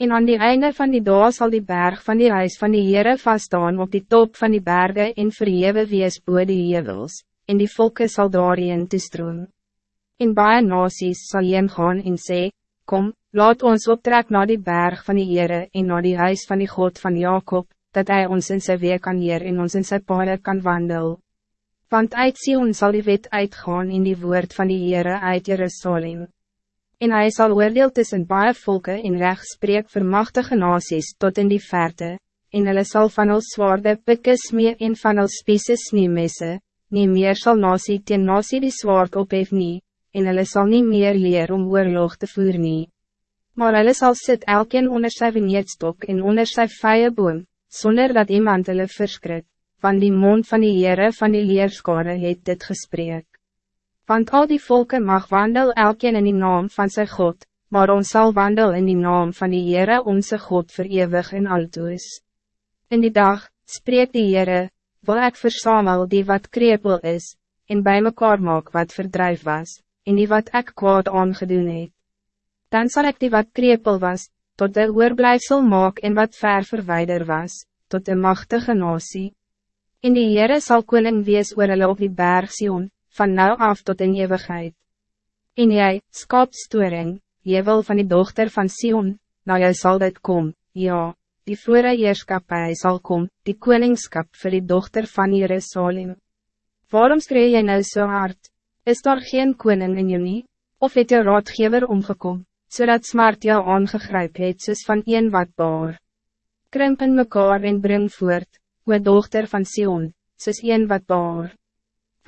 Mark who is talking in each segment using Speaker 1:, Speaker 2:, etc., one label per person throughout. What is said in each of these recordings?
Speaker 1: En aan die einde van die dag zal die berg van die huis van die Heere vaststaan op die top van die bergen en verhewe wees boe die hevels, en die volke sal daarin toestroom. En baie nasies sal heen gaan en sê, Kom, laat ons optrek naar die berg van die Heere en naar die huis van die God van Jacob, dat hij ons in zijn weer kan leer en ons in zijn paden kan wandelen. Want uit Sion zal die wet uitgaan in die woord van die Heere uit Jerusalem. En hij zal oordeel tussen baie volken in recht spreek vir machtige nasies tot in die verte, en hulle sal van ons zwaarde pikke smee en van ons spiese sneemesse, nie meer sal nasie teen nasie die zwaard ophef nie, en hulle sal nie meer leer om oorlog te voer nie. Maar hulle sal sit elkeen onder sy veneetstok en onder sy vye boom, zonder dat iemand hulle verskrik, van die mond van die Heere van die leerskare het dit gesprek. Want al die volken mag wandel elkeen in die naam van zijn God, maar ons zal wandel in die naam van die Heere onze God verewig en altoos. In die dag, spreek die Heere, wil ik versamel die wat krepel is, en bij mekaar maak wat verdrijf was, en die wat ik kwaad aangedoen het. Dan zal ik die wat krepel was, tot de oorblijfsel maak en wat ver verwijder was, tot de machtige nasie. In die Heere sal koning wees oor hulle op die berg Sion, van nou af tot in eeuwigheid. En jy, skaapstoring, jevel van die dochter van Sion, nou jy sal dit kom, ja, die vroere heerskapie sal kom, die koningskap voor die dochter van Jerusalem. Waarom skree jy nou so hard? Is daar geen koning in jou nie? Of het jou raadgever omgekom, zodat smart jou aangegryp het soos van een wat baar? Krimp in mekaar en bring voort, o dochter van Sion, soos een wat baar.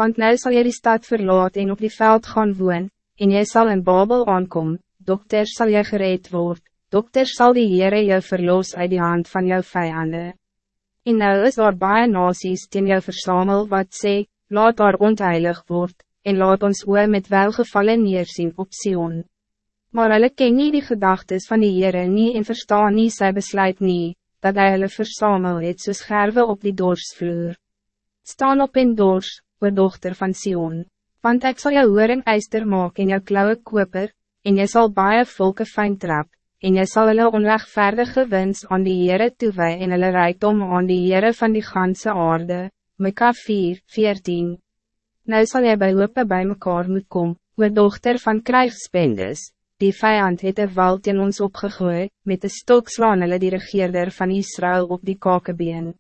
Speaker 1: Want nou zal jy die stad verlaat en op die veld gaan woon, en jy zal in Babel aankom, dokter zal jy gereed word, dokter zal die Heere jou verloos uit die hand van jou vijanden. En nou is daar baie nasies teen jou versamel wat sê, laat daar ontheilig word, en laat ons oor met welgevallen neersien op Sion. Maar hulle ken nie die gedagtes van die Heere nie en verstaan nie sy besluit nie, dat hy hulle versamel het soos gerwe op die dorsvloer. Staan op in dors, o dochter van Sion, want ik zal jou horing eister maak en jou klauwe koper, en jy zal baie volke fijn trap, en jy sal hulle onrechtvaardige wens aan die Heere toewee en hulle rijkdom aan die Heere van die ganse aarde, Mika 4, 14. Nou zal jy by hoope by mekaar moet kom, oor dochter van krijgspendes, die vijand het een wald in ons opgegooi, met de stok slaan hulle die regeerder van Israël op die kakebeen.